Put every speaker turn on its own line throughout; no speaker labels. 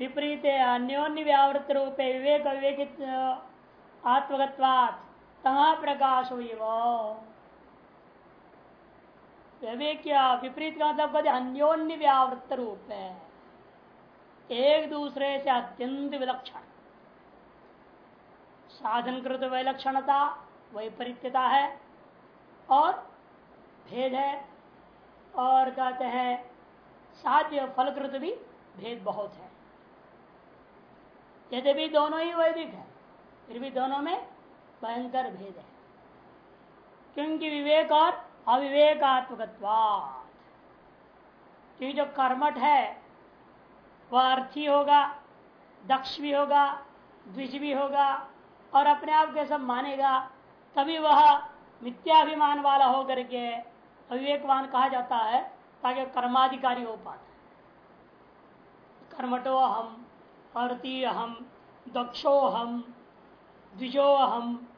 विपरीत अन्योन्य व्यावृत रूपे विवेक विवेकित आत्मगत्वात् तमा प्रकाश विवेक विपरीत का मतलब अन्योन्य व्यावृत रूप है एक दूसरे से अत्यंत विलक्षण। साधन कृत विलक्षणता, वैपरीत्यता है और भेद है और कहते हैं साध्य फलकृत भी भेद बहुत है। यदि भी दोनों ही वैदिक है, फिर भी दोनों में भयंकर भेद है। क्योंकि विवेक और अविवेकात्मक क्योंकि जो कर्मठ है, वह अर्थी होगा, दक्ष भी होगा, द्विज भी होगा, और अपने आप के सब मानेगा, तभी वह मिथ्याभिमान वाला होकर के अविवेकवान कहा जाता है, ताकि कर्माधिकारी हो पाता कर्मटो हम अर्थी हम दक्षो हम द्विजो हम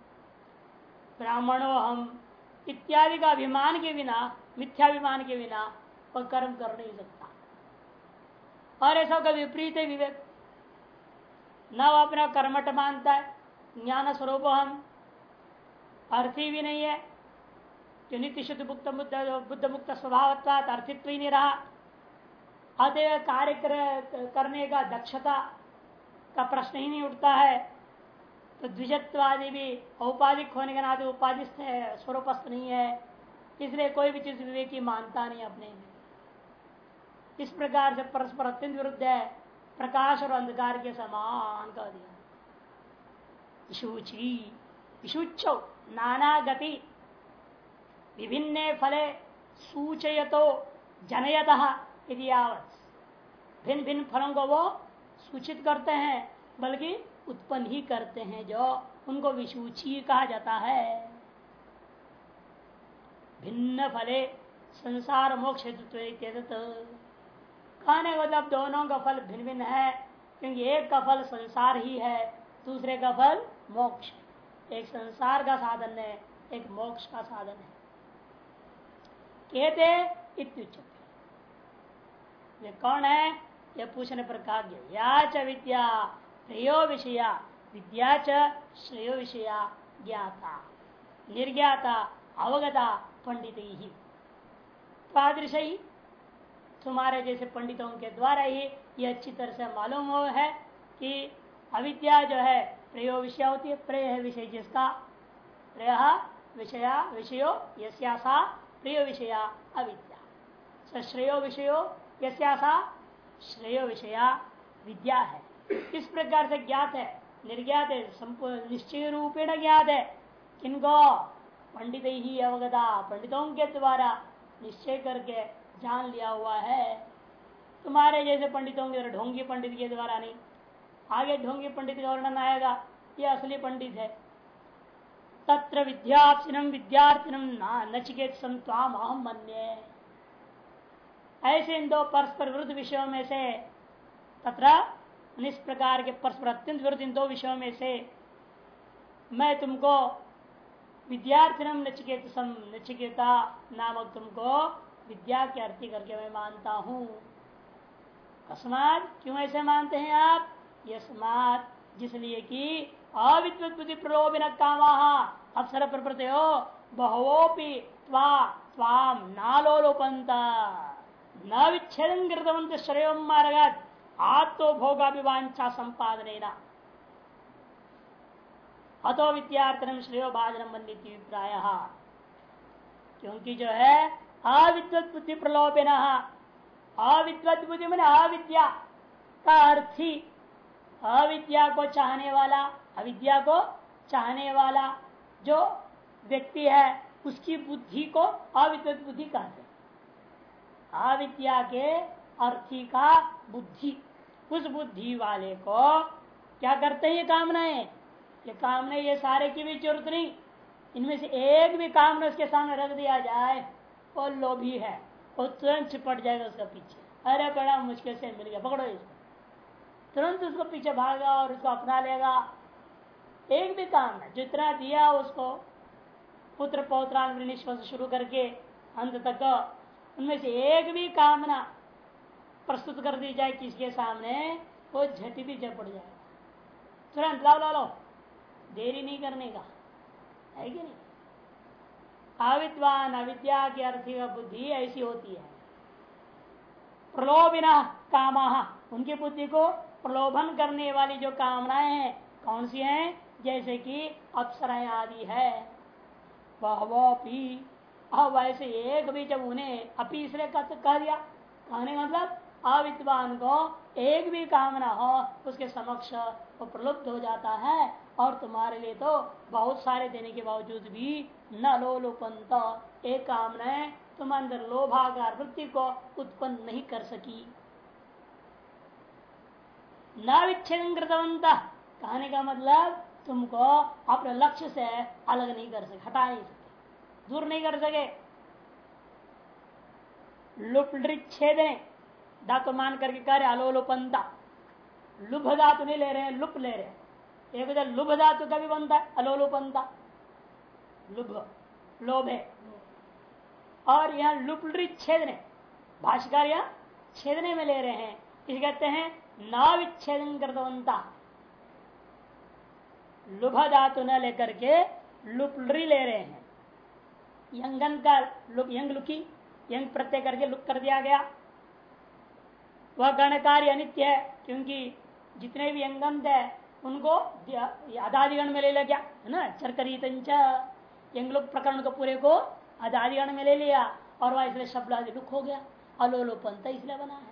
ब्राह्मणो हम इत्यादि का अभिमान के बिना, मिथ्याभिमान के बिना वह कर्म कर नहीं सकता। और ऐसा का विपरीत है विवेक। न वो अपना कर्मठ मानता है, ज्ञान स्वरूप हम अर्थी भी नहीं है। जो नित्य शुद्ध मुक्त बुद्ध मुक्त स्वभाव अर्थित्व ही नहीं रहा। अतः कार्य करने का दक्षता का प्रश्न ही नहीं उठता है। तो द्विजत्वादि भी औपाधिक होने के नाते उपाधिस्थ है स्वरूपस्थ नहीं है। इसलिए कोई भी चीज़ विवेकी मानता नहीं अपने में। इस प्रकार से परस्पर अत्यंत विरुद्ध है। प्रकाश और अंधकार के समान कर दिया। विशुचि नाना गति विभिन्न फले सूचयतो, जनयत यदि भिन्न भिन्न फलों को वो सूचित करते हैं, बल्कि उत्पन्न ही करते हैं, जो उनको विसूची कहा जाता है। भिन्न फले संसार मोक्ष कहने का मतलब दोनों का फल भिन्न भिन्न है, क्योंकि एक का फल संसार ही है, दूसरे का फल मोक्ष। एक संसार का साधन है, एक मोक्ष का साधन है। कहते कौन है? यह पूछने पर कहा गया, या च विद्या प्रियो विषया, विद्या च श्रेयो विषया, ज्ञाता, निर्ज्ञाता, अवगता, पंडित। ही तादृश ही, तुम्हारे जैसे पंडितों के द्वारा ही ये अच्छी तरह से मालूम हो है कि अविद्या जो है प्रयो विषय होती है प्रेय है विषय जिसका? प्रेय विषया, विषयो, यस्यासा प्रिय विषया, अविद्या। श्रेयो, विषयो, यस्यासा श्रेयो विषया विद्या है। इस प्रकार से ज्ञात है? निर्ज्ञात है संपूर्ण निश्चय रूपेण ज्ञात है। किनको? पंडित ही अवगता, पंडितों के द्वारा निश्चय करके जान लिया हुआ है। तुम्हारे जैसे पंडितों के ढोंगी पंडित के द्वारा नहीं। आगे ढोंगी पंडित का वर्णन आएगा, ये असली पंडित है। तत्र विद्यार्थिनम विद्यार्थिनम नचिकेत संताम अहम मन्य। ऐसे इन दो परस्पर विरुद्ध विषयों में से तथा इस प्रकार के परस्पर अत्यंत विरुद्ध इन दो विषयों में से मैं तुमको विद्यार्थिनम नचिकेत नचिकेता नामक तुमको विद्या के अर्थी करके मैं मानता हूँ। अस्मात क्यों ऐसे मानते हैं आप? यस्मात जिसलिए कि अविद्युत प्रलोभिन काम अवसर प्रवृत्ति हो बहुपी त्वा स्वाम नालोलोपंत न विच्छेदन कृतवंत श्रेय मार्गत आत्मो भोगाभिवांछा संपादन अतो विद्यार्थन श्रेय भाजन अभिप्राय क्योंकि जो है अविद्वत बुद्धि प्रलोभन अविद्वत बुद्धि मैंने अविद्या का अर्थी। अविद्या को चाहने वाला, अविद्या को चाहने वाला जो व्यक्ति है, उसकी बुद्धि को अविद्वत बुद्धि कहते अविद्या के अर्थी का बुद्धि। उस बुद्धि वाले को क्या करते हैं ये कामनाएँ? ये कामना ये सारे की भी ज़रूरत नहीं। इनमें से एक भी कामना उसके सामने रख दिया जाए, वो लोभी है। वो तुरंत छिपट जाएगा उसका पीछे। अरे बड़ा मुश्किल से मिल गया, पकड़ो इसको। तुरंत उसको पीछे भागा और उसको अपना लेगा। एक भी काम है, जितना दिया उसको पुत्र पौत्रान शुरू करके, अंत तक उनमें से एक भी कामना प्रस्तुत कर दी जाए किसके सामने, वो झटी भी पड़ जाएगा तुरंत लाओ ला लो देरी नहीं करने का। है कि नहीं? अविद्वान अविद्या की अर्थी बुद्धि ऐसी होती है। प्रलोभिना काम, उनकी बुद्धि को प्रलोभन करने वाली जो कामनाएँ हैं, कौन सी हैं? जैसे कि अप्सराएँ आदि है। वह अब वैसे एक भी जब उन्हें अपी इसलिए कह दिया। कहने का मतलब अविद्वान को एक भी कामना हो, उसके समक्ष वो प्रलुप्त हो जाता है और तुम्हारे लिए तो बहुत सारे देने के बावजूद भी न लोलुपंत एक कामना तुम अंदर लोभागार वृत्ति को उत्पन्न नहीं कर सकी। न विच्छेद कृतवंत कहने का मतलब तुमको अपने लक्ष्य से अलग नहीं कर सके हटा नहीं सके। दूर नहीं कर सके। लुपछेद धातु मान करके कह रहे अलोलोपंता लुभ धातु नहीं ले रहे हैं लुप ले रहे हैं। एक उधर लुभ धातु का भी बनता है अलोलोपंता लुभ लोभ है। और यहाँ लुपड़ी छेदने, भाष्यकार यहाँ छेदने में ले रहे हैं। इसे कहते हैं, नाविच्छेदन करतवंता। लुभ धातु न लेकर के लुपलरी ले रहे हैं। यंगन का लुक, यंग लुकी, यंग प्रत्यय करके लुक कर दिया गया। वह गणकार्य अनित्य है, क्योंकि जितने भी अंगंत है, उनको अदादिगण में ले लिया गया, है ना? चरकरीत यंगलोक प्रकरण को पूरे को अदादिगण में ले लिया, और वह इसलिए शब्द आदि लुक हो गया, अलोलोपंत इसलिए बना है।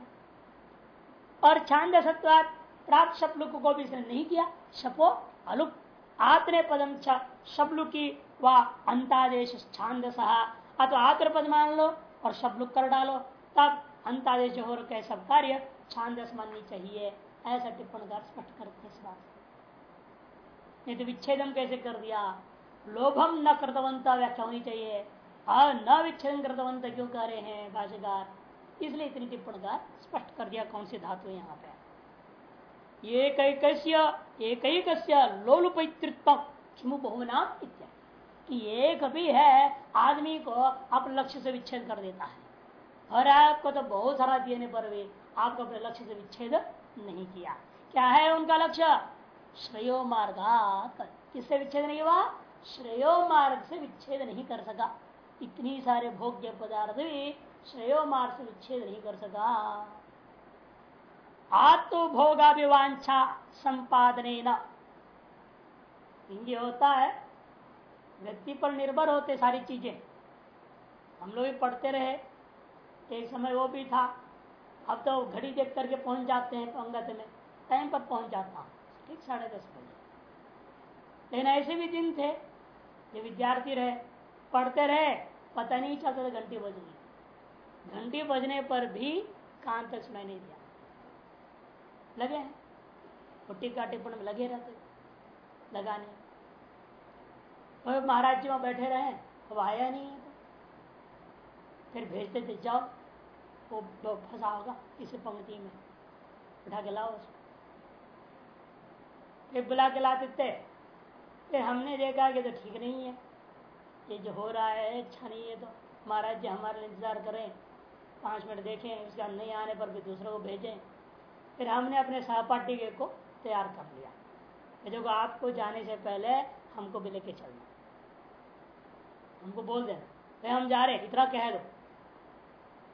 और छांद सत्वात, प्राप्त शब्लुक को भी इसने नहीं किया, शपो अलुप आत्रे पदम शब्लु की व अंतादेश छांद सहा अथवा आत्र पद मान लो और शब्लुक कर डालो। तब अंतादेश हो रखे सब कार्य छांदस माननी चाहिए। ऐसा टिप्पणकार स्पष्ट करते इस बात नहीं तो विच्छेदन कैसे कर दिया? लोभम न कृतवंत व्याख्या होनी चाहिए। और न विच्छेदन कृतवंत क्यों कह रहे हैं भाष्यकार? इसलिए इतनी टिप्पणकार स्पष्ट कर दिया। कौन सी धातु यहाँ पे? एक एक लोलुपितृत्व। किमु बहुनाम एक भी है, आदमी को अपने लक्ष्य से विच्छेद कर देता है। और आपको तो बहुत सारा देने पर भी आपको अपने लक्ष्य से विच्छेद नहीं किया। क्या है उनका लक्ष्य? श्रेयो मार्ग। किससे विच्छेद नहीं हुआ? श्रेयो मार्ग से विच्छेद नहीं कर सका। इतनी सारे भोग्य पदार्थ भी श्रेयो मार्ग से विच्छेद नहीं कर सका। आत्मभोगाभिवांछा संपादन ये होता है व्यक्ति पर निर्भर होते सारी चीज़ें। हम लोग भी पढ़ते रहे, एक समय वो भी था। अब तो घड़ी देख करके पहुँच जाते हैं पंगत में, टाइम पर पहुँच जाता हूँ, ठीक साढ़े दस बजे। लेकिन ऐसे भी दिन थे जो विद्यार्थी रहे, पढ़ते रहे, पता नहीं चलता था घंटी बज गई घंटी बजने पर भी कान तक सुनाई नहीं दिया। लगे हैं पुट्टी का टिप्पण में लगे रहते, लगाने। और महाराज जी वहाँ बैठे रहे अब आया नहीं है तो। फिर भेजते थे, जाओ। वो फंसा होगा इस पंक्ति में। उठा के लाओ उसको। फिर बुला के ला देते। फिर हमने देखा कि तो ठीक नहीं है। ये जो हो रहा है अच्छा नहीं है तो महाराज जी हमारे इंतज़ार करें। पाँच मिनट देखें, उसका नहीं आने पर भी दूसरों को भेजें। फिर हमने अपने सहपाठी को तैयार कर लिया। देखो, आपको जाने से पहले हमको भी लेके चलना। हमको बोल देना भाई हम जा रहे इतना कह दो।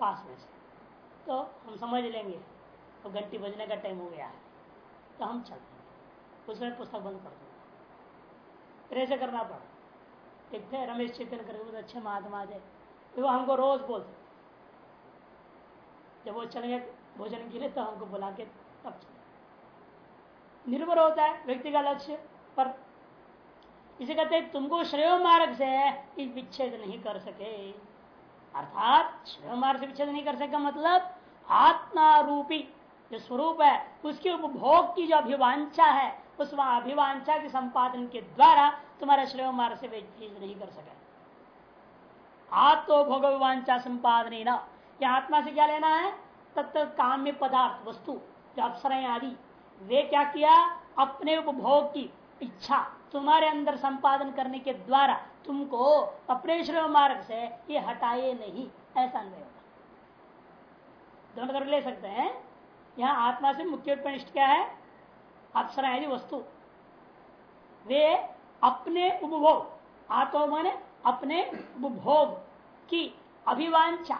पास में से। तो हम समझ लेंगे। तो घंटी बजने का टाइम हो गया है। तो हम चलते हैं उसमें पुस्तक बंद कर दूँगा। फिर ऐसे करना पड़ा। एक थे रमेश चेतन करके बहुत अच्छे महात्मा थे। वो हमको रोज बोलते जब वो चलेंगे भोजन के लिए तो हमको बुला के तब चले निर्भर होता है व्यक्ति का लक्ष्य, पर इसे कहते तुमको श्रेय मार्ग से विच्छेद नहीं कर सके। अर्थात, श्रेय मार्ग से विच्छेद नहीं कर सके मतलब आत्मा रूपी जो स्वरूप है, उसके उपभोग की जो अभिवांछा है, उस अभिवांछा के संपादन के द्वारा तुम्हारा श्रेय मार्ग से विच्छेद नहीं कर सके। आत्मभोग अभिवांछा संपादन न। आत्मा से क्या लेना है? तत्त काम्य पदार्थ, वस्तु, जो अप्सर आदि। वे क्या किया? अपने उपभोग की इच्छा तुम्हारे अंदर संपादन करने के द्वारा तुमको अपने श्रम मार्ग से ये हटाए नहीं। ऐसा अन्वय होगा दोनों तरफ़ ले सकते हैं। यहाँ आत्मा से मुख्य उपनिष्ठ क्या है? अप्सरा यदि वस्तु। वे अपने उपभोग, आत्मा माने अपने उपभोग की अभिवांछा,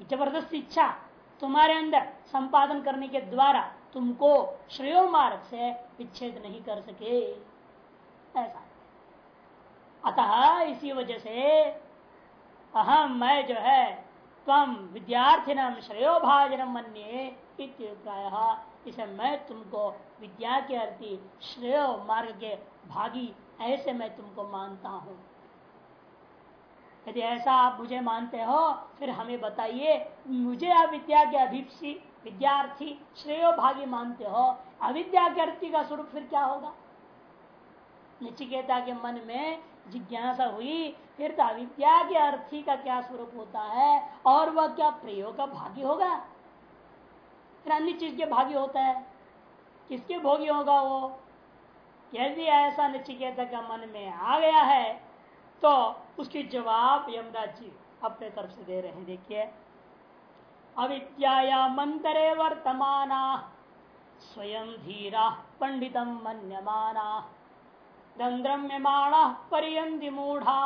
ज़बरदस्त इच्छा तुम्हारे अंदर संपादन करने के द्वारा तुमको श्रेय मार्ग से विच्छेद नहीं कर सके। ऐसा। अतः इसी वजह से अहम मैं जो है तम विद्यार्थी नाम श्रेयो भाजनम मन्य प्राय इसे मैं तुमको विद्या के अर्थी श्रेय मार्ग के भागी, ऐसे मैं तुमको मानता हूँ। यदि ऐसा आप मुझे मानते हो, फिर हमें बताइए, मुझे आप विद्या के अभिप्सी विद्यार्थी श्रेय भागी मानते हो, अविद्या के अर्थी का स्वरूप फिर क्या होगा? निचिकेता के मन में जिज्ञासा हुई, फिर तो अविद्या के अर्थी का क्या स्वरूप होता है, और वह क्या प्रयोग का भागी होगा? फिर अन्य चीज़ के भागी होता है। किसके भोगी होगा वो? यदि ऐसा नचिकेता का मन में आ गया है तो उसकी जवाब यमराज जी अपने तरफ़ से दे रहे हैं। देखिए अविद्या मंतरे वर्तमाना, स्वयं धीरा पंडितम मन्यमाना दंद्रम्यमाण पर्यंति मूढ़ा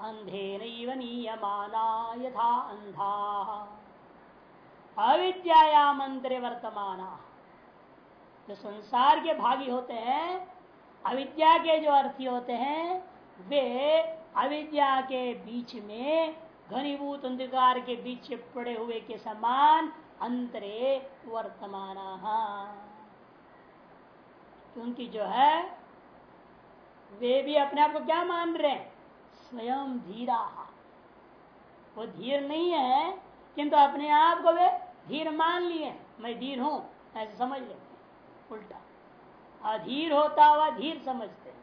अंधे नीयमाना यथा अंधा अविद्या मंत्रे वर्तमाना, जो संसार के भागी होते हैं, अविद्या के जो अर्थी होते हैं, वे अविद्या के बीच में घनीभूत अंधकार के बीच पड़े हुए के समान अंतरे वर्तमान। क्योंकि जो है, वे भी अपने आप को क्या मान रहे हैं? स्वयं धीरा वो धीर नहीं है, किंतु अपने आप को वे धीर मान लिए मैं धीर हूँ, ऐसे समझ लेते उल्टा। अधीर होता हुआ धीर समझते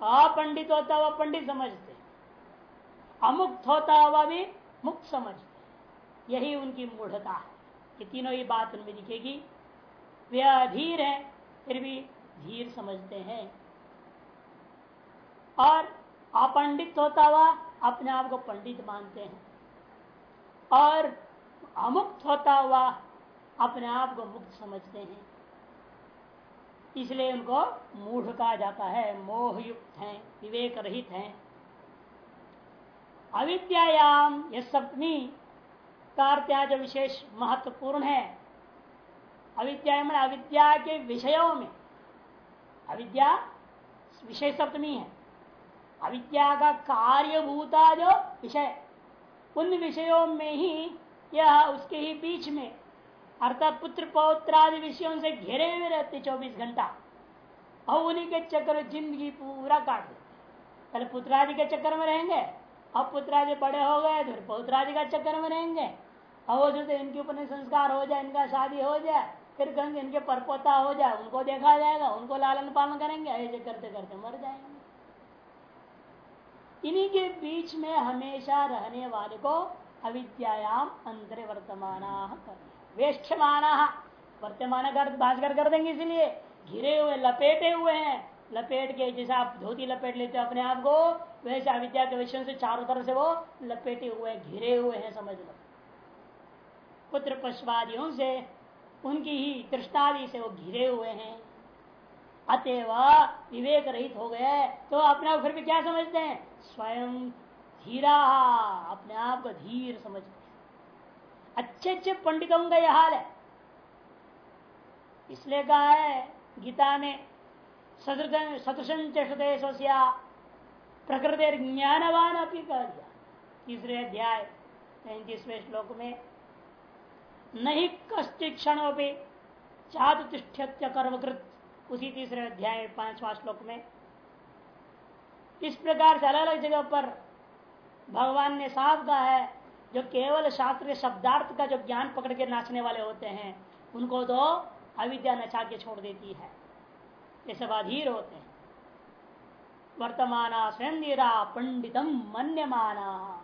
अपंडित होता हुआ पंडित समझते अमुक्त होता हुआ भी मुक्त समझते यही उनकी मूढ़ता है। ये तीनों ही बात उनमें दिखेगी। वे अधीर है, फिर भी धीर समझते हैं। और अपंडित होता हुआ अपने आप को पंडित मानते हैं। और अमुक्त होता हुआ अपने आप को मुक्त समझते हैं। इसलिए उनको मूढ़ कहा जाता है। मोहयुक्त हैं विवेक रहित है। अविद्यायाम यह सप्तमी कार्त्या जो विशेष महत्वपूर्ण है। अविद्या अविद्या के विषयों में। अविद्या विषय सप्तमी है। अविद्या का कार्यभूता जो विषय। उन विषयों में ही यह उसके ही बीच में। अर्थात पुत्र पौत्र आदि विषयों से घेरे हुए रहते चौबीस घंटा। और उन्हीं के चक्कर ज़िंदगी पूरा काट देते पहले पुत्रादि के चक्कर में रहेंगे अब पुत्रादि बड़े हो गए तो पौत्रादि का चक्कर में रहेंगे। और वो जो इनके ऊपर संस्कार हो जाए, इनका शादी हो जाए, फिर कहेंगे, इनके परपोता हो जाए, उनको देखा जाएगा, उनको लालन पालन करेंगे, ऐसे करते करते मर जाएँगे। इन्हीं के बीच में हमेशा रहने वाले को अविद्याम अंतरे वर्तमान वेक्षमान वर्तमान कर भाषकर कर देंगे इसलिए। घिरे हुए, लपेटे हुए हैं। लपेट के जैसे आप धोती लपेट लेते हो अपने आप को वैसे अविद्या के विषय से चारों तरफ़ से वो लपेटे हुए, घिरे हुए हैं, समझ लो। पुत्र पशुवादियों से, उनकी ही तृष्णादि से वो घिरे हुए हैं। अतएव विवेक रहित हो गए तो अपने आप फिर भी क्या समझते हैं? स्वयं धीरा, अपने आप को धीर समझते हैं। अच्छे अच्छे पंडितों का यह हाल है। इसलिए कहा है, गीता ने सदृशन चेषदेशोसिया प्रकृति ज्ञानवान अपनी कह दिया तीसरे अध्याय, तैतीसवें श्लोक में, नहीं कष्ट क्षण चातुतिष्ठ्य कर्मकृत। उसी तीसरे अध्याय पांचवा श्लोक में, इस प्रकार से अलग अलग जगह पर भगवान ने साफ़ कहा है, जो केवल शास्त्रीय शब्दार्थ का जो ज्ञान पकड़ के नाचने वाले होते हैं, उनको तो अविद्या नचा के छोड़ देती है। ये सब अधीर होते हैं। वर्तमाना स्वयं पंडितम मन्यमाना।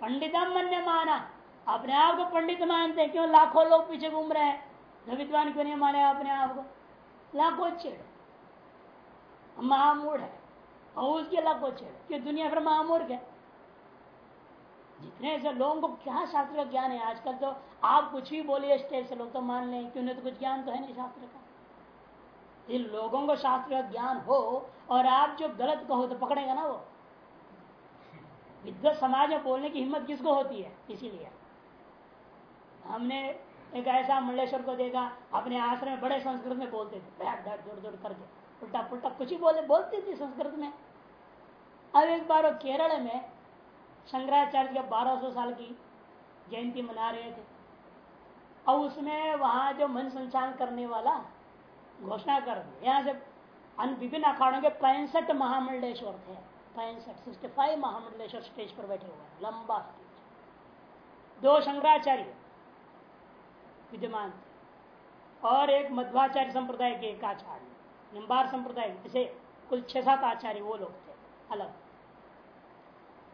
पंडितम मन्यमाना। अपने आप को पंडित मानते हैं। क्यों? लाखों लोग पीछे घूम रहे हैं। विद्वान क्यों नहीं माने अपने आप को? लाखों छेड़। महामूढ़ है। और उसके लाखों छेड़। क्यों? दुनिया भर महामूर्ख है। जितने ऐसे लोगों को क्या शास्त्र का ज्ञान है? आजकल तो आप कुछ भी बोलिए, स्टेज से लोग तो मान लें। क्यों नहीं तो कुछ ज्ञान तो है नहीं शास्त्र का? इन लोगों को शास्त्र का ज्ञान हो और आप जो गलत कहो तो पकड़ेगा ना वो। विद्वत समाज में बोलने की हिम्मत किसको होती है? इसीलिए। हमने एक ऐसा मंडलेश्वर को देखा, अपने आश्रम में बड़े संस्कृत में बोलते थे, बैठ बैठ जोड़ जोड़ करके। उल्टा पुल्टा कुछ ही बोले, बोलते थे संस्कृत में। अब एक बार वो केरल में शंकराचार्य के 1200 साल की जयंती मना रहे थे और उसमें वहाँ जो मन संचालन करने वाला घोषणा कर यहाँ से विभिन्न अखाड़ों के पैंसठ महामंडलेश्वर थे। पैंसठ, सिक्सटी फाइव महामंडलेश्वर स्टेज पर बैठे हुए लंबा स्टेज। दो शंकराचार्य विद्यमान थे। और एक मध्वाचार्य संप्रदाय के एक आचार्य, निम्बार संप्रदाय जैसे कुल छह सात आचार्य वो लोग थे। अलग।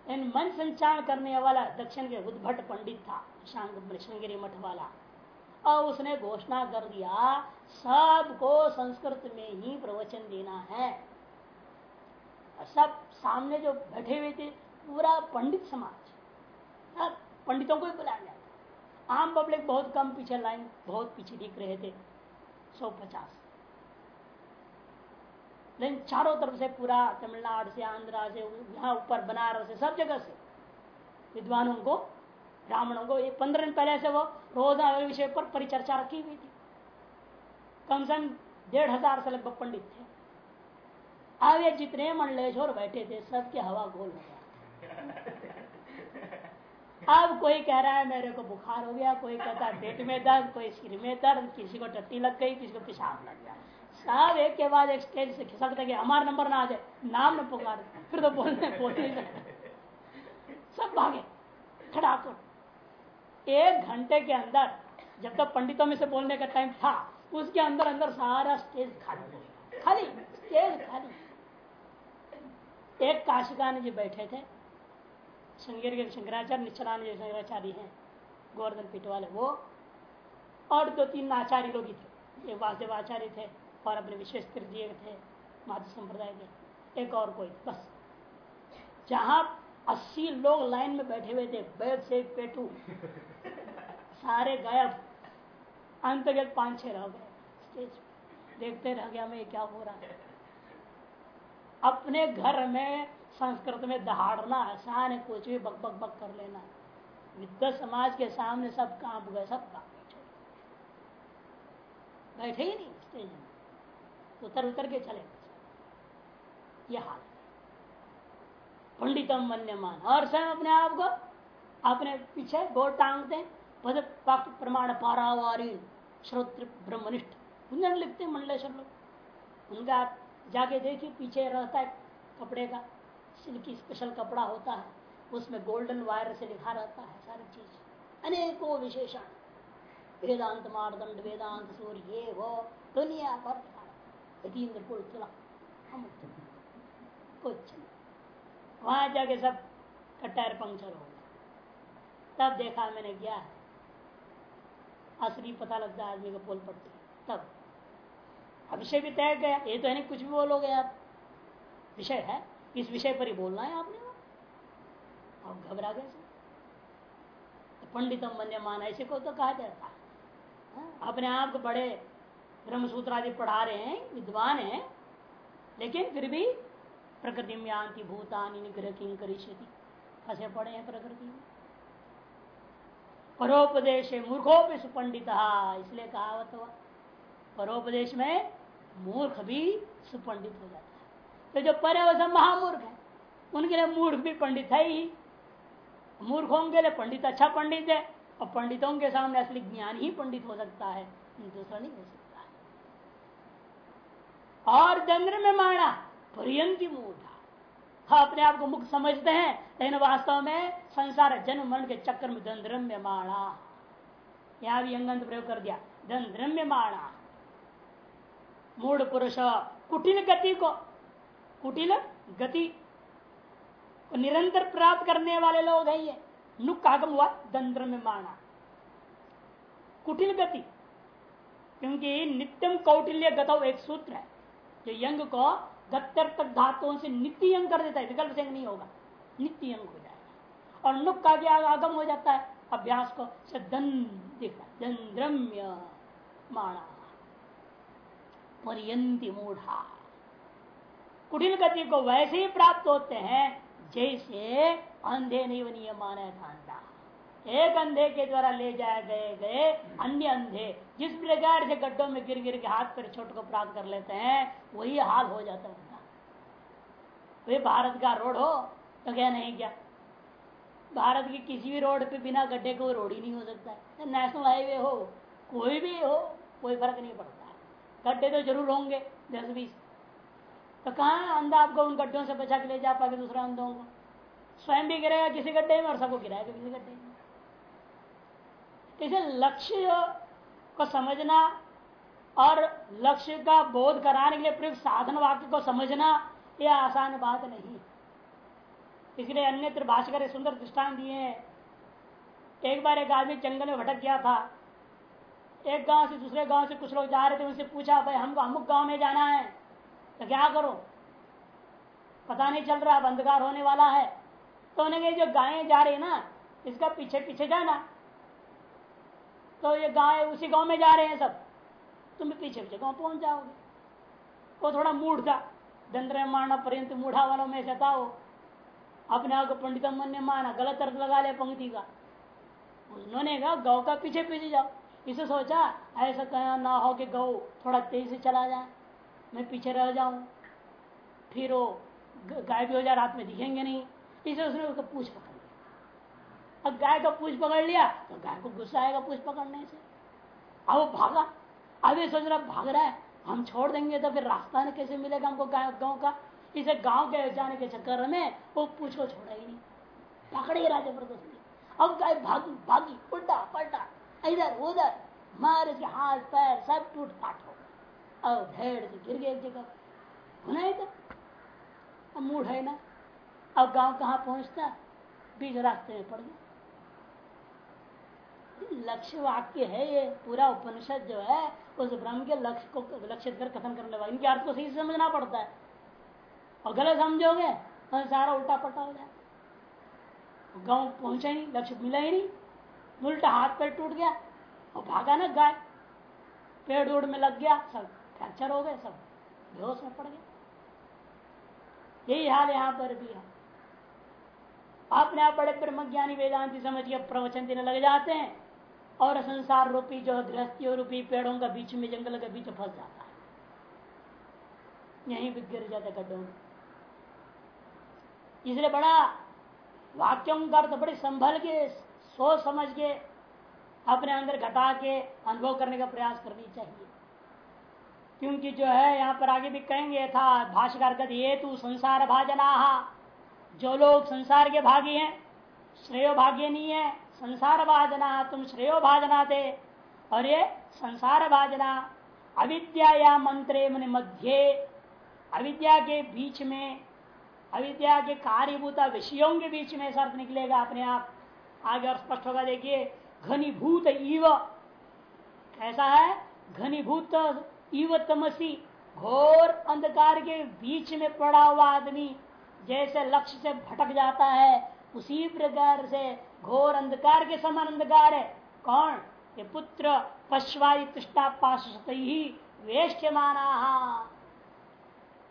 इन मन संचार करने वाला दक्षिण के उद्भट पंडित था श्रृंगेरी मठ वाला। और उसने घोषणा कर दिया, सबको संस्कृत में ही प्रवचन देना है। सब सामने जो बैठे हुए थे, पूरा पंडित समाज। पंडितों को ही बुलाया गया आम पब्लिक बहुत कम पीछे लाइन, बहुत पीछे दिख रहे थे, सौ पचास। लेकिन चारों तरफ़ से पूरा तमिलनाडु से, आंध्रा से, यहाँ ऊपर, बनारस से, सब जगह से, विद्वानों को, ब्राह्मणों को एक पंद्रह दिन पहले से वो रोज विषय पर परिचर्चा रखी हुई थी। कम से कम डेढ़ हज़ार से लगभग पंडित थे। अब ये जितने मंडलेश्वर बैठे थे सबके हवा गोल हो गया। अब कोई कह रहा है, मेरे को बुखार हो गया, कोई कहता है, पेट में दर्द, कोई सिर में दर्द, किसी को टट्टी लग गई, किसी को पेशाब लग गया। सब एक के बाद एक स्टेज से खिसकते कि हमारा नंबर ना आ जाए, नाम न पुकार फिर तो बोलने बोल नहीं सब भागे खड़ाकर एक घंटे के अंदर, जब तक पंडितों में से बोलने का टाइम था, उसके अंदर अंदर सारा स्टेज खाली खाली स्टेज खाली। एक काशिका जी बैठे थे शंकर के शंकराचार्य निश्चलान जो शंकराचार्य हैं, गोवर्धन पीठ वाले वो, और दो तीन आचार्य लोग ही थे। एक वासुदेव आचार्य थे, और अपने विशेष तृतीय थे माधु संप्रदाय के, एक और कोई बस। जहाँ अस्सी लोग लाइन में बैठे हुए थे बैग से पेटू। सारे गायब। अंतर्गत पाँच छह रह गए, स्टेज देखते रह गया मैं क्या हो रहा है? अपने घर में, संस्कृत में दहाड़ना आसान है, कुछ भी बक बक बक कर लेना। विद्वत समाज के सामने सब काँप गए, सब काँप बैठे ही नहीं स्टेज में। उतर उतर के चले यह हाल पंडितम मन्यमान। और स्वयं अपने आप को अपने पीछे गोड़ टांगते पद प्रमाण पारावारी ब्रह्मनिष्ठ। उन्हें लिखते हैं मंडलेश्वर लोग। उनका जाके देखिए, पीछे रहता है कपड़े का। सिल्की स्पेशल कपड़ा होता है। उसमें गोल्डन वायर से लिखा रहता है सारी चीज़। अनेकों विशेषण। वेदांत मारदंड, वेदांत सूर्य ये वो दुनिया को। चला हम कुछ वहाँ जाके सब टायर पंक्चर हो गया। तब देखा मैंने क्या है। असली पता लगता है आदमी को पोल पट्टी तब। विषय भी तय गया ये तो है नहीं कुछ भी बोलोगे आप। विषय है इस विषय पर ही बोलना है आपने। आप घबरा गए तो पंडितम मन्य मान ऐसे को तो कहा जाता है। हाँ, अपने आप को बड़े ब्रह्मसूत्र आदि पढ़ा रहे हैं विद्वान है लेकिन फिर भी प्रकृति में आंति भूतानी निग्रह किंग करिष्यति? फंसे पड़े हैं प्रकृति? में परोपदेश मूर्खों सुपंडित, इसलिए कहावत हुआ। परोपदेश में मूर्ख भी सुपंडित हो जाता है। तो जो परे वो सब महामूर्ख है, उनके लिए मूर्ख भी पंडित है ही। मूर्खों के लिए पंडित अच्छा पंडित है, और पंडितों के सामने असली ज्ञान ही पंडित हो सकता है, दूसरा नहीं हो सकता। और दंद्र में माना पर्यंती मूढ़ा हाँ अपने आप को मुक्त समझते हैं, लेकिन वास्तव में संसार जन्म मरण के चक्कर में दंद्रम में माणा। यहाँ भी अंगंत प्रयोग कर दिया दंद्रम में माणा। मूढ़ पुरुष कुटिल गति को, कुटिल गति को निरंतर प्राप्त करने वाले लोग हैं ये। नुक आगम हुआ दंद्र में माना कुटिल गति, क्योंकि नित्यम कौटिल्य गतव एक सूत्र है, जो यंग को गत्तर तक धातुओं से नित्य यंग कर देता है। विकल्प से नहीं होगा। नित्य यंग हो जाएगा। और नुक का भी आगम हो जाता है। अभ्यास को दंद्रम्य माणा। पर्यंती मूढ़ा। कुटिल गति को वैसे ही प्राप्त होते हैं, जैसे अंधे नहीं बनिए माने था एक अंधे के द्वारा ले जाए गए गए अन्य अंधे। जिस प्रकार से गड्ढों में गिर गिर के हाथ पर छोट को प्राप्त कर लेते हैं, वही हाल हो जाता है। वे भारत का रोड हो तो क्या नहीं क्या? भारत की किसी भी रोड पे बिना गड्ढे को रोड ही नहीं हो सकता है। नेशनल हाईवे हो, कोई भी हो, कोई फ़र्क नहीं पड़ता गड्ढे तो ज़रूर होंगे, दस बीस। तो कहाँ अंधा आपको उन गड्ढों से बचा के ले जा पाएगा दूसरा अंधों को? स्वयं भी गिरेगा किसी गड्ढे में और सबको गिराएगा किसी गड्ढे में। इसे लक्ष्य को समझना और लक्ष्य का बोध कराने के लिए प्रयुक्त साधन वाक्य को समझना यह आसान बात नहीं। इसलिए अन्यत्र भाषकर सुंदर दृष्टान दिए हैं। एक बार एक आदमी जंगल में भटक गया था। एक गाँव से दूसरे गाँव से कुछ लोग जा रहे थे, उनसे पूछा, भाई, हमको अमुक गाँव में जाना है तो क्या करो? पता नहीं चल रहा अंधकार होने वाला है। तो उन्हें जो गायें जा रही ना, इसका पीछे पीछे जाना। तो ये गाय उसी गाँव में जा रहे हैं सब। तुम पीछे पीछे गाँव पहुँच जाओगे। वो थोड़ा मूढ़ था। दंद्र मारना पर्यंत मूढ़ा वालों में से था अपने आप को पंडित मन ने माना, गलत अर्थ लगा लिया पंक्ति का। उन्होंने कहा, गौ का पीछे पीछे जाओ। इसे सोचा, ऐसा कहना ना हो कि गौ थोड़ा तेज से चला जाए। मैं पीछे रह जाऊँ, फिर वो गाय भी हो जाए, रात में दिखेंगे नहीं। इसे उसने उसका पूछ पकड़ लिया। अब गाय का पूछ पकड़ लिया तो गाय को गुस्सा आएगा पूछ पकड़ने से। अब वो भागा। अब ये सोच रहा, भाग रहा है। हम छोड़ देंगे तो फिर रास्ता ने कैसे मिलेगा हमको गाँव का? इसे गाँव के जाने के चक्कर में वो पूछ छोड़ा ही नहीं। पकड़े ही राजा ज़बरदस्ती। अब गाय भागी भागी, उल्टा, पलटा, इधर, उधर, मार इसके हाथ, पैर, सब टूट फाट हो गए। अब भेड़ से गिर गए एक जगह। होना इधर अब मूड है ना? अब गाँव कहाँ पहुँचता? बीच रास्ते में पड़ गया। लक्ष्य वाक्य है ये, पूरा उपनिषद जो है उस ब्रह्म के लक्ष्य को लक्षित कर कथन करने वाले। इनके अर्थ को सही समझना पड़ता है। और गलत समझोगे तो सारा उल्टा पट्टा हो जाए गाँव पहुँचा नहीं, लक्ष्य मिला ही नहीं। उल्टा हाथ पैर टूट गया, और भागा ना गाय। पेड़ उड़ में लग गया, सब फ्रैक्चर हो गए, सब बेहोश में पड़ गया यही हाल यहाँ पर भी है। अपने आप बड़े ब्रह्म ज्ञानी वेदांति समझ के प्रवचन देने लग जाते हैं। और संसार रूपी जो गृहस्थी रूपी पेड़ों का बीच में जंगल के बीच फंस जाता है। यहीं भी गिर जाता गड्ढों इसलिए बड़ा वाक्यों का अर्थ, बड़े संभल के, सोच समझ के, अपने अंदर घटा के अनुभव करने का प्रयास करनी चाहिए। क्योंकि जो है, यहाँ पर आगे भी कहेंगे था भाष्यकार कहते ये तू संसार भाजना। जो लोग संसार के भागी हैं श्रेय भाग्य नहीं है संसार भाजना तुम श्रेयो भाजना थे। और ये संसार भाजना अविद्या या मंत्रे मन मध्य, अविद्या के बीच में, अविद्या के कार्यभूत विषयों के बीच में अर्थ निकलेगा अपने आप। आगे और स्पष्ट होगा, देखिए, घनीभूत इव कैसा है? घनीभूत इव तमसी, घोर अंधकार के बीच में पड़ा हुआ आदमी, जैसे लक्ष्य से भटक जाता है उसी प्रकार से घोर अंधकार के समान अंधकार है। कौन? ये पुत्र पश्वादी तृष्टा पाश ही वेष्ट माना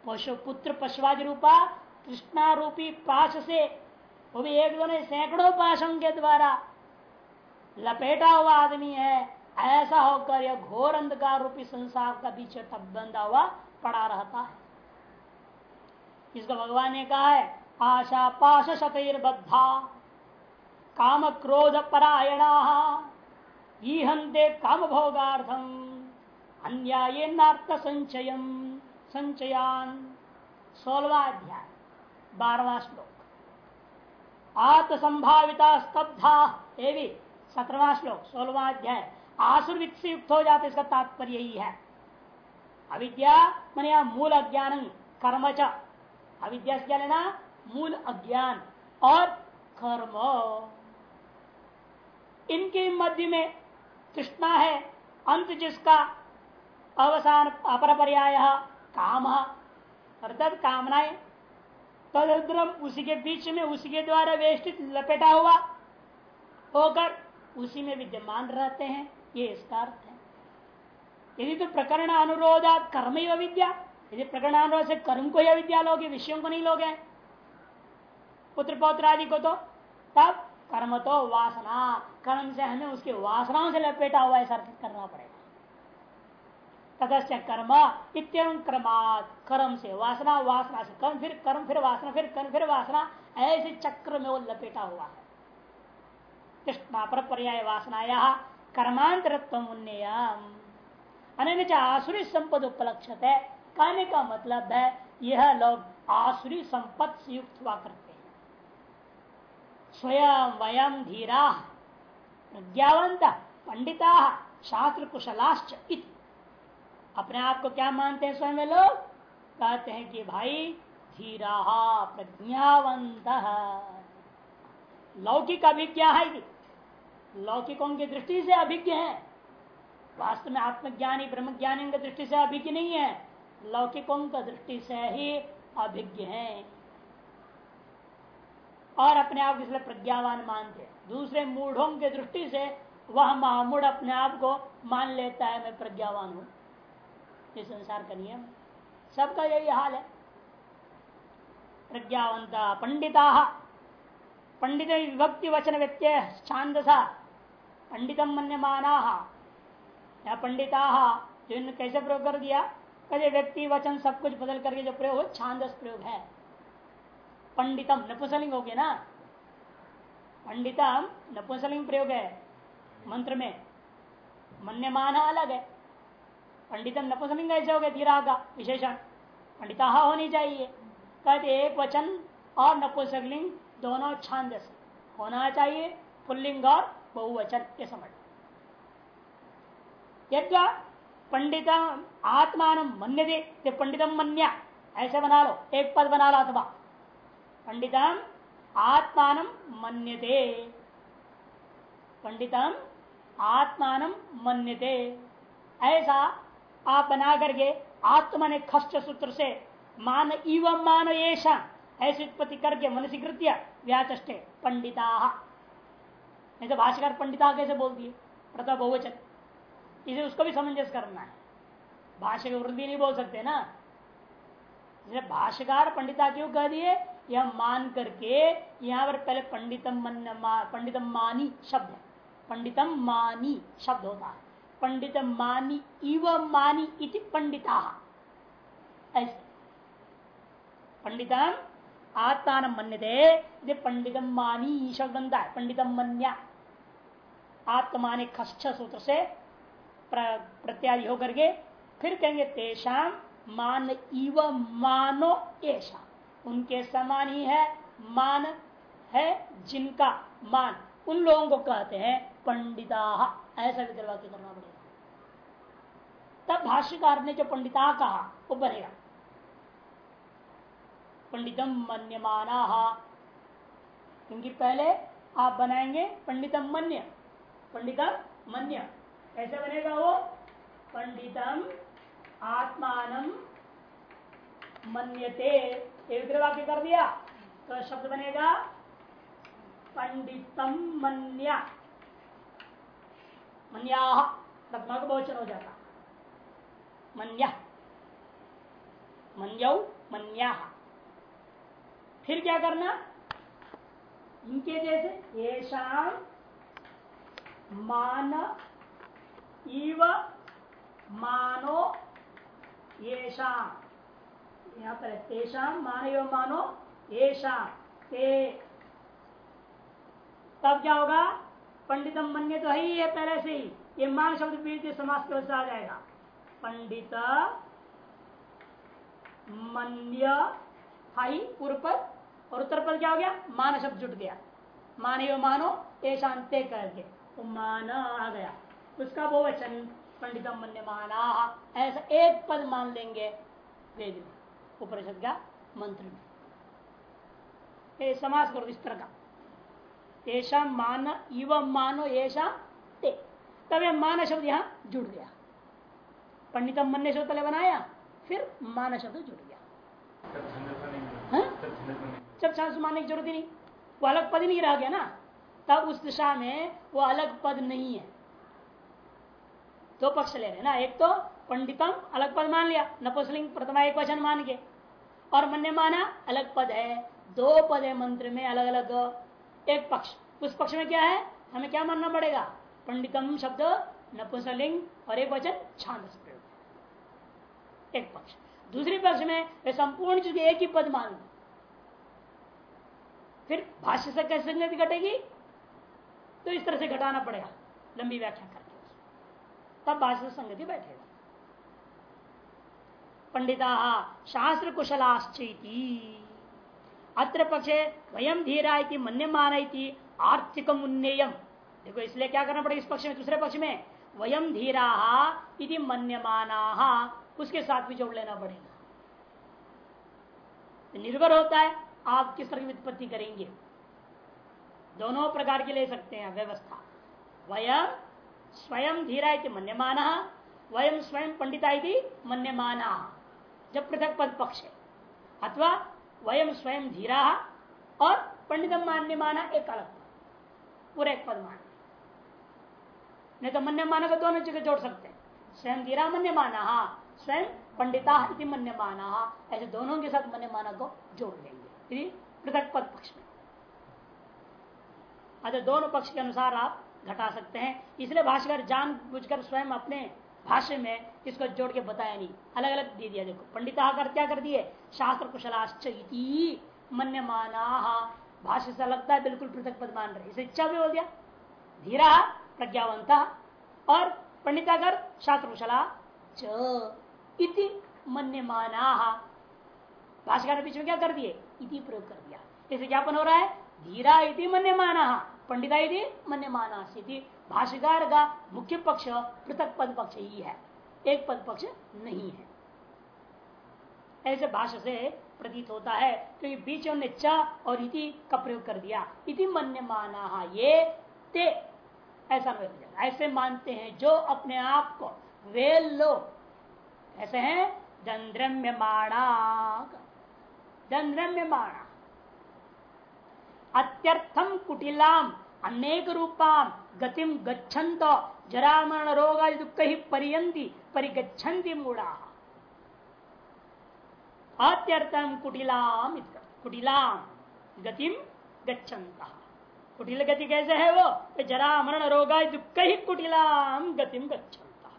पशु पुत्र पशुवादी रूपा कृष्णा रूपी पाश से वो भी एक दो सैकड़ों पाशों के द्वारा लपेटा हुआ आदमी है। ऐसा होकर यह घोर अंधकार रूपी संसार का पीछे तब बंधा हुआ पड़ा रहता है। इसको भगवान ने कहा है आशा पाश शतर्बद्धा काम क्रोध परायणा ईहंते काम भोगार्थम अन्याय संचय संचयान सोलवा अध्याय बारवा श्लोक। आत्म संभाविता स्तब्धा एवं सत्रवा श्लोक। सोलवा अध्याय आसुरवित से युक्त हो जाते इसका तात्पर्य यही है। अविद्या मन मूल अज्ञान कर्म च। अविद्या से क्या लेना? मूल अज्ञान और कर्म। इनके मध्य में तृष्णा है, अंत जिसका अवसान अपर पर्याय काम। अर्थात कामनाएँ तदुद्रम उसी के बीच में, उसी के द्वारा वेष्टित लपेटा हुआ होकर उसी में विद्यमान रहते हैं। ये इसका अर्थ है। यदि तो प्रकरण अनुरोधात कर्म ही विद्या यदि प्रकरण अनुरोध से कर्म को ही विद्या लोगे, विषयों को नहीं लोगे पुत्र पौत्र आदि को तो तब कर्म तो वासना, कर्म से हमें उसकी वासनाओं से लपेटा हुआ ऐसा करना पड़ेगा। तदस्य कर्म इतम क्रमात, कर्म से वासना वासना से कर्म, फिर कर्म, फिर वासना, फिर कर्म, फिर वासना, ऐसे चक्र में वो लपेटा हुआ है। कृष्णा पर पर्याय वासनाया कर्मांतरत्व अन्य आसुरी संपद उपलक्षित। है कहने का मतलब है, यह लोग आसुरी संपद से युक्त हुआ करते स्वयं वयम धीरा प्रज्ञावंत पंडिता शास्त्र कुशलाश्च अपने आप को क्या मानते हैं स्वयं लोग? कहते हैं कि भाई, धीरा प्रज्ञावंत लौकिक अभिज्ञा है लौकिकों की दृष्टि से अभिज्ञ है। वास्तव में आत्मज्ञानी ब्रह्म ज्ञानी की दृष्टि से अभिज्ञ नहीं है। लौकिकों का दृष्टि से ही अभिज्ञ है। और अपने आप इसलिए प्रज्ञावान मानते दूसरे मूढ़ों के दृष्टि से वह महामूढ़ अपने आप को मान लेता है, मैं प्रज्ञावान हूँ। ये संसार का नियम। सबका यही हाल है। प्रज्ञावंत पंडिता। पंडित विभक्ति वचन व्यक्ति छांदसा। पंडितम मन्यमाना। या पंडिता, जो कैसे प्रयोग कर दिया? कहे व्यक्ति वचन सब कुछ बदल करके जो प्रयोग हो, छांदस प्रयोग है। पंडितम नपुसलिंग हो गया ना? पंडितम नपुसलिंग प्रयोग है, मंत्र में। मन्यमान अलग है। पंडितम नपुसलिंग ऐसे हो गए धीरा का विशेषण। पंडिता होनी चाहिए। कहते एक वचन और नपुसलिंग दोनों छांद होना चाहिए, पुल्लिंग और बहुवचन ये समझ यद्वा पंडिता आत्मान मन्य दे पंडितम मन्या, ऐसे बना लो, एक पद बना लो अथवा। पंडितम आत्मान मन्यते। पंडितम आत्मान मन्यते। ऐसा आप बना करके आत्मा ने खष्ट सूत्र से मान इव मान ऐसा ऐसी उत्पत्ति करके मनुष्य कृत्य व्याचे पंडिता। नहीं तो भाषाकार पंडिता कैसे बोल दिए प्रथा बहुवचन। इसे उसको भी समंजस करना है। भाषा की वृद्धि नहीं बोल सकते ना। इसलिए भाष्यकार पंडिता क्यों कह दिए? यह मान करके यहाँ पर पहले पंडितम पंडितम मानी शब्द, पंडितम मानी शब्द होता है। पंडित मानी इव मानी इति पंडिता। ऐसे। पंडितम आत्मान मन्यते पंडितम मानी शब्द बनता है। पंडितम मन्या आत्मा ने खच्छ सूत्र से प्रत्यादि होकर के फिर कहेंगे तेषाम मान इव मानो ऐसा उनके समान ही है, मान है जिनका मान। उन लोगों को कहते हैं पंडिता। ऐसा भी वाक्य करना पड़ेगा। तब भाष्यकार ने जो पंडिता कहा, वो बनेगा पंडितम मन्यमाना। क्योंकि पहले आप बनाएँगे, पंडितम मन्य। पंडितम मन्य। कैसे बनेगा वो? पंडितम आत्मान मन्यते। विग्रह वाक्य कर दिया तो शब्द बनेगा पंडितम मन्या। मन्या बहुचन हो जाता। मन्या। मन्यौ मन्या फिर क्या करना? इनके जैसे येषा मान इव मानो येषा। यहाँ पर तेषा मान एवं मानो येषा। ते तब क्या होगा? पंडितम मन्य तो है ही है पहले से ही। ये मान शब्द पीड़ित समाज के आ जाएगा। पंडित मन्य हाई पूर्व पर और उत्तर पर क्या हो गया? मान शब्द जुट गया। माने मानो ये शांति करके। तो मान आ गया। उसका वो वचन पंडितम मन्य माना। ऐसा एक पद मान लेंगे। वेद में उपनिषद का मंत्र में। समास करो इस तरह का। ऐसा मान, इव मानो ऐसा ते। तब यह मान शब्द यहाँ जुड़ गया। पंडितम मन ने पहले बनाया, फिर मान शब्द जुड़ गया? जब छांस मानने की ज़रूरत ही नहीं। वो अलग पद नहीं रह गया ना। तब उस दिशा में वो अलग पद नहीं है। दो पक्ष ले रहे ना। एक तो पंडितम अलग पद मान लिया। नपुसलिंग प्रथमा एक वचन मान के और मन्य माना, अलग पद है, दो पद है मंत्र में अलग अलग एक पक्ष, उस पक्ष में क्या है? हमें क्या मानना पड़ेगा? पंडितम शब्द नपुंसलिंग और एक वचन छांद एक पक्ष। दूसरे पक्ष में वे संपूर्ण चीज़ एक ही पद मान फिर भाष्य से कैसे संगति घटेगी? तो इस तरह से घटाना पड़ेगा। लंबी व्याख्या करके। तब भाष्य संगति बैठेगा। पंडिता शास्त्र कुशलाश्चैती अत्र पक्षे वयम धीरा मन्य माना आर्थिक उन्नयम। देखो, इसलिए क्या करना पड़ेगा इस पक्ष में, दूसरे पक्ष में? वयम धीरा मन्यमाना। उसके साथ भी जोड़ लेना पड़ेगा। तो निर्भर होता है आप किस तरह की उत्पत्ति करेंगे। दोनों प्रकार के ले सकते हैं व्यवस्था। वयम स्वयं धीरा मन्यमाना वयम स्वयं पंडिता मन्यमाना। जब पृथक पद पक्ष है। अथवा वयम स्वयं धीरा और पंडितम मान्य माना एक अलग पूरे एक पद मान। नहीं तो मन्य माना को दोनों जगह जोड़ सकते हैं। स्वयं धीरा मन्य माना, स्वयं पंडिता मन्य माना, ऐसे दोनों के साथ मन्य माना को जोड़ लेंगे पृथक पद पक्ष में। अच्छा दोनों पक्ष के अनुसार आप घटा सकते हैं। इसलिए भाषकर जान बुझकर स्वयं अपने भाष्य में इसको जोड़ के बताया नहीं। अलग अलग दे दिया देखो। पंडिता कर, क्या कर दिए? शास्त्र कुशलाश्च मन्य माना भाष्य से लगता है बिल्कुल पृथक पद मान रहे। इसे इच्छा भी बोल दिया। धीरा प्रज्ञावंता और पंडितागर शास्त्र कुशला इति मन्य माना भाषा ने बीच में क्या कर दिए? इति प्रयोग कर दिया। इसे ज्ञापन हो रहा है, धीरा इति मन्य माना पंडिता इति मन्य माना भाष्यकार का मुख्य पक्ष, पृथक पद पक्ष ही है। एक पद पक्ष नहीं है। ऐसे भाष्य से प्रतीत होता है क्योंकि बीच में च और इति का प्रयोग कर दिया। इति मन्य माना ये ते। ऐसा ऐसे मानते हैं जो अपने आप को। वे लोग ऐसे हैं? दंद्रम्य माणा दंद्रम्य माणा अत्यर्थम कुटिलाम अनेक रूपाम गतिम गच्छन्त जरा मरण रोग दुख ही परियंती परिगछन्ति मूढ़ा। अत्यर्थम कुटिलाम कुटिलाम गतिम गच्छन्ता। कुटिल गति कैसे है वो? तो जरा मरण रोग दुख ही कुटिलाम गतिम गच्छन्ता।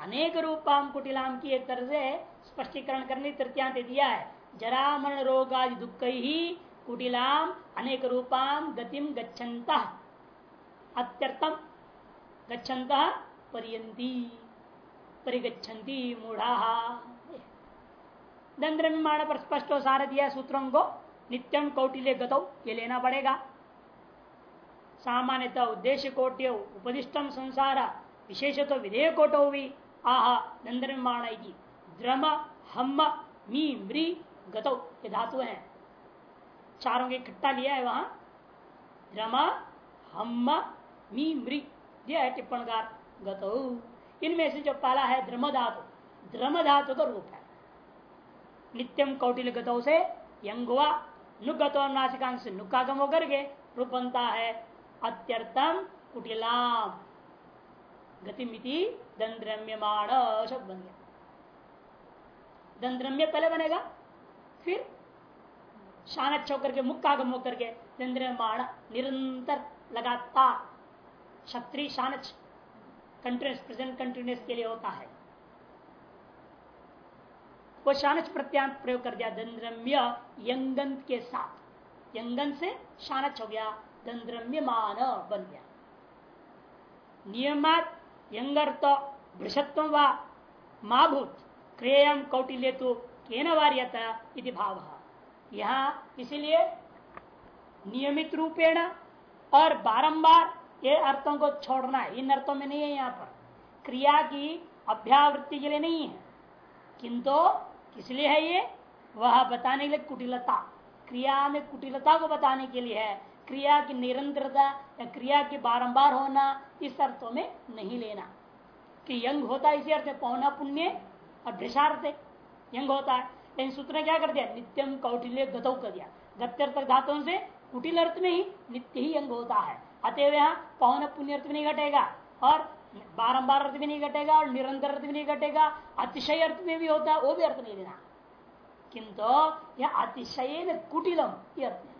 अनेक रूपाम कुटिलाम की एक तरह से स्पष्टीकरण करने तृतीयांत दिया है। जरा मरण रोग आदि दुख ही कुटिलाम, अनेक रूपाम, गतिम, गच्छन्त। अत्यर्थम गच्छन्त परियंती मूढ़ा। दंद्रमाण पर स्पष्ट सारा दिया सूत्रों को नित्यम कौटिल्य गतौ, ये लेना पड़ेगा। सामान्यतः उद्देश्य कोट्य उपदिष्टम संसार, विशेषतः विधेय कोटो भी आह दंद्रमाण द्रम हम मी, मृ गतौ, ये धातु है। चारों के इकट्ठा लिया है वहाँ। द्रमा हम मी मृ दिया है टिप्पणकार, गतौ। इनमें से जो पहला है द्रम धातु द्रम धातु का रूप है। नित्यम कौटिल गतौ से यंगुआ नुगतो नासिकांग से नुकागम होकर के रूप बनता है। अत्यर्थम कुटिलाम। गतिमिति दंद्रम्यमाण शब्द बन गया। दंद्रम्य पहले बनेगा, फिर शानच होकर के मुक्कागम होकर के दंद्रम्यमाण निरंतर लगातार क्षत्रिय शानच कंटिन्यूस प्रेजेंट कंटिन्यूस के लिए होता है। वो शानच प्रत्यांत प्रयोग कर दिया दंद्रम्य यंगन के साथ। यंगन से शानच हो गया दंद्रम्य मान बन गया। नियमात तो भृषत्व व माभूत क्रियम कौटिल्य तो केन वार्यता भाव। यहाँ इसीलिए नियमित रूपेण और बारंबार ये अर्थों को छोड़ना इन अर्थों में नहीं है यहाँ पर। क्रिया की अभ्यावृत्ति के लिए नहीं है। किंतु किस लिए है ये? वह बताने के लिए कुटिलता। क्रिया में कुटिलता को बताने के लिए है। क्रिया की निरंतरता या क्रिया के बारंबार होना, इस अर्थों में नहीं लेना। कि यंग होता है इसी अर्थ पौना पुण्य और भ्रषार्थ यंग होता है। लेकिन सूत्र ने क्या कर दिया? नित्यम कौटिल्य गतौ कर दिया। गत्यर्थ धातुओं से कुटिल अर्थ में ही नित्य ही अंग होता है। अतएव यहाँ पौन पुण्य अर्थ भी नहीं घटेगा? और बारंबार अर्थ भी नहीं घटेगा और निरंतर अर्थ भी नहीं घटेगा। अतिशय अर्थ में भी होता है, वो भी अर्थ नहीं देना किंतु यह अतिशय कुटिलम अर्थ देना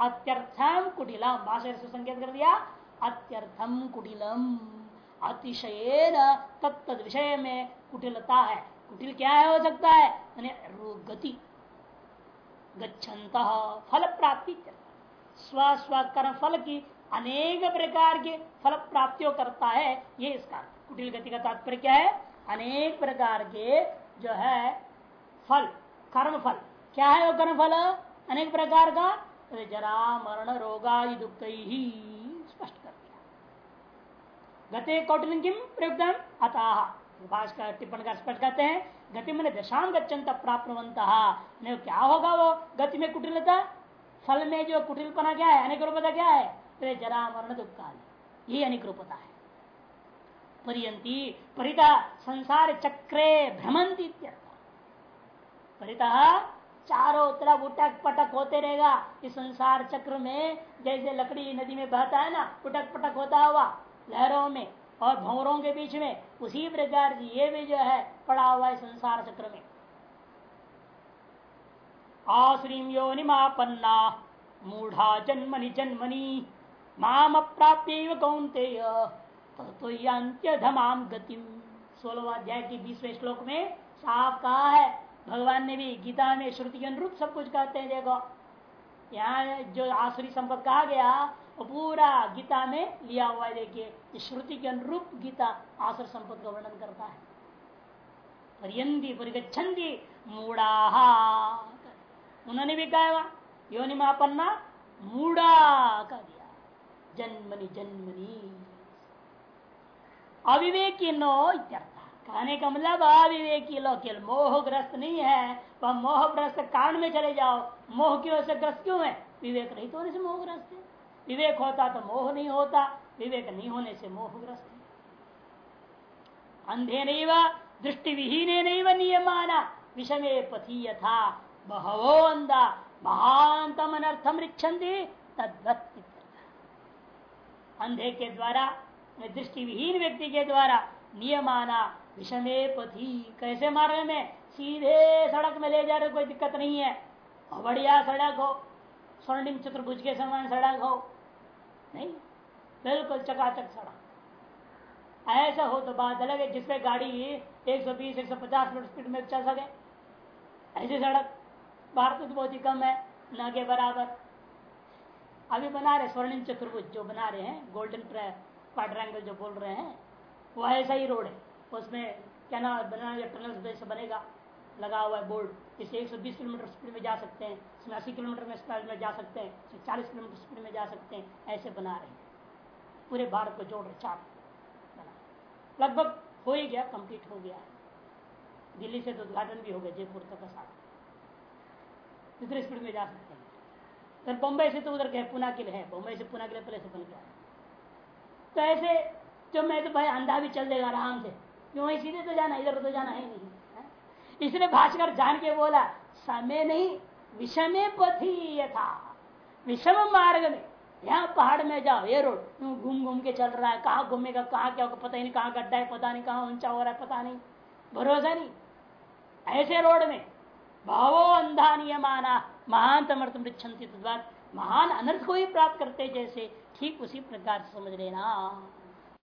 अत्यर्थम कुटिलम भाषा से संकेत कर दिया। अत्यर्थम कुटिलम। अतिशय तत्त विषय में कुटिलता है। कुटिल क्या है हो सकता है? गति, गच्छंत फल प्राप्ति स्व स्व कर्म फल की अनेक प्रकार के फल प्राप्तियों करता है, ये इसका कुटिल गति का तात्पर्य क्या है? अनेक प्रकार के जो है फल, कर्म फल। क्या है वो कर्म फल? अनेक प्रकार का? जरा मरण रोगा दुख ही स्पष्ट कर दिया। गते कौटिल किम प्रयुक्त अतः। टिप्पण का स्पष्ट करते हैं, गति मैंने दशाम गच्छन्त प्राप्तवंत क्या होगा वो? गति में कुटिलता फल में जो कुटिलपना क्या है? अनेक रूपता क्या है? तो जरा मरण दुख काल ये अनेक रूपता है। परियंती परिता संसार चक्रे भ्रमंती परिता चारों तरफ़ उटक पटक होते रहेगा। इस संसार चक्र में जैसे लकड़ी नदी में बहता है ना, उटक पटक होता हुआ, लहरों में। और भंवरों के बीच में उसी प्रकार ये भी जो है, पड़ा हुआ है संसार चक्र में। आश्रीम योनिमापन्ना मूढ़ा जन्मनि जन्मनि, माम प्राप्य कौनते तो धमाम गति सोलह अध्याय के बीसवें श्लोक में साफ़ कहा है, भगवान ने भी गीता में श्रुति के अनुरूप सब कुछ कहते हैं, देखो। यहाँ जो आसुरी संपद कहा गया पूरा गीता में लिया हुआ है, देखिए श्रुति के अनुरूप गीता आसुर संपद का वर्णन करता है। परियंदी परिगछंदी मूढ़ा। उन्होंने भी कहा योनि मापन्ना मूढ़ा का दिया। जन्मनी जन्मनी। अविवेकी नो इत्यर्थ। कहने का मतलब अविवेकी लो केवल मोहग्रस्त नहीं है। वह मोहग्रस्त कारण में चले जाओ। मोह की वजह से ग्रस्त क्यों है? विवेक नहीं तो होने से मोहग्रस्त है। विवेक होता तो मोह नहीं होता, विवेक नहीं होने से मोहग्रस्त अंधे नहीं दृष्टि विहीन नहीं नियमाना, विषमे पथी यथा, बहवो अंधा महानतम अनर्थम रिच्छन्ति अंधे के द्वारा दृष्टि विहीन व्यक्ति के द्वारा नियमाना, विषमे पथी, कैसे मार्ग में? सीधे सड़क में ले जा रहे कोई दिक्कत नहीं है। बढ़िया सड़क हो, स्वर्णिम चतुर्भुज के समान सड़क हो नहीं? बिल्कुल चकाचक सड़क। ऐसा हो तो बात अलग है जिसपे गाड़ी 120 150 मीटर स्पीड में चल सके। ऐसी सड़क, भारत में तो बहुत ही कम है, न के बराबर। अभी बना रहे स्वर्णिम चतुर्भुज, जो बना रहे हैं गोल्डन क्वाड्रेंगल जो बोल रहे हैं, वो ऐसा ही रोड है। उसमें क्या ना बना टनल से बनेगा। लगा हुआ है बोर्ड इसे 120 किलोमीटर स्पीड में जा सकते हैं इसमें 80 किलोमीटर में स्पीड में जा सकते हैं इसमें 40 किलोमीटर स्पीड में जा सकते हैं, ऐसे बना रहे हैं। पूरे भारत को जोड़ रहे चार बना लगभग हो ही गया कंप्लीट हो गया है। दिल्ली से तो उद्घाटन भी हो गया, जयपुर तक का सारा। इतने स्पीड में जा सकते हैं? फिर बम्बई से तो उधर गए पुना के लिए है बम्बई से पुना के लिए पहले से बन गया तो ऐसे जो मैं तो भाई अंधा भी चल देगा आराम से, क्यों? वहीं सीधे तो जाना इधर तो जाना है नहीं। इसलिए भाषकर जान के बोला, समय नहीं, विषमे पथी यथा विषम मार्ग में, यहाँ पहाड़ में जाओ, ये रोड घूम घूम के चल रहा है, कहाँ घूमेगा, कहाँ क्या होगा, पता ही नहीं, कहाँ गड्ढा है, पता नहीं, कहाँ ऊँचा हो रहा है, पता नहीं। भरोसा नहीं। ऐसे रोड में, भावो अंधा नियमाना महान तमर्थम महान अनर्थ को ही प्राप्त करते जैसे, ठीक उसी प्रकार से समझ लेना।